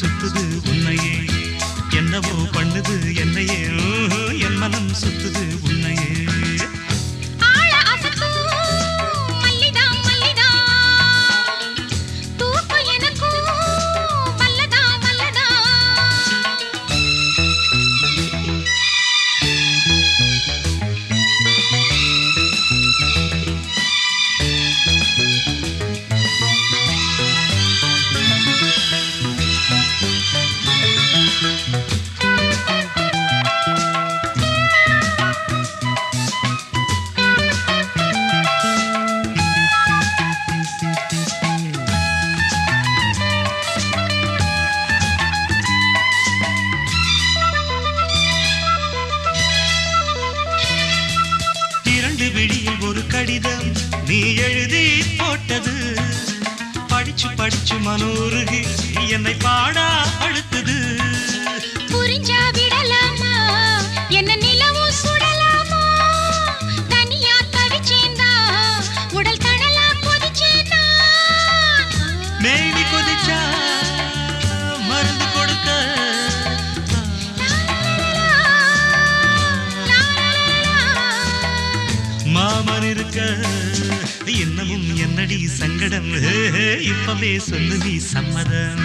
சுத்துது உன்னையே. என்னவோ பண்ணுது கடிதம் நீ எழுதி போட்டது. படிச்சு படிச்சு மனோருகி என்னை பாடா அழு என்னடி சங்கடம் இப்பவே சொல்லு நீ சம்மதம்.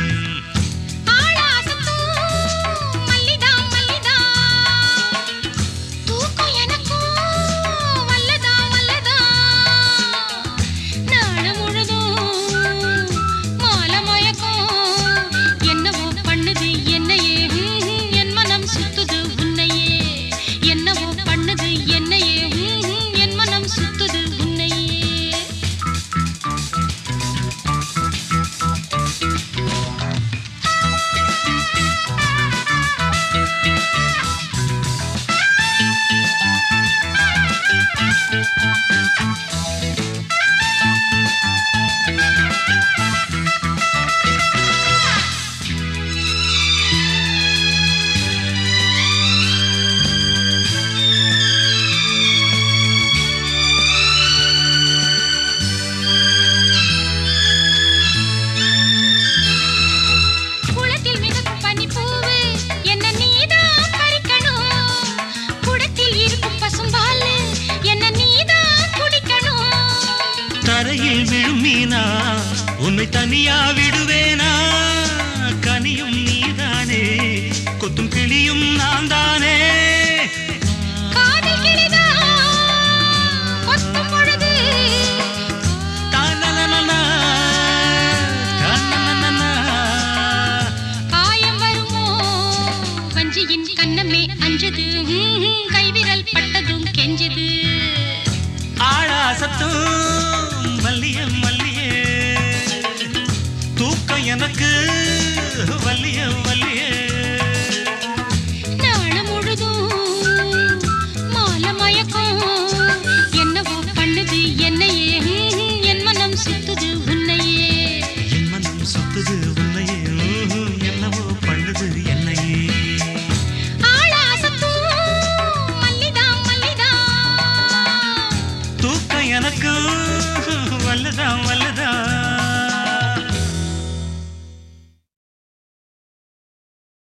உன்னை தனியா விடுவேனா? கனியும் நீதானே. கொத்தும் கிளியும் நான் தானே கண்ணமே அஞ்சது. கைவிரல் பட்டதும் கெஞ்சுது. ஆழாசத்தும் எனக்கு? வல்லிய வல்லியே நாளு முழுதும் மாலை மயக்கம். என்னவோ பண்ணுது என்னையே? என் மனம் சுத்துது உன்னையே. என் மனம் சுத்துது உன்னையே. என்னவோ பண்ணுது என்னையே. ஆளாசத்தும் மல்லிதா மல்லிதா. தூக்கம் எனக்கு. வல்லதான் வல்ல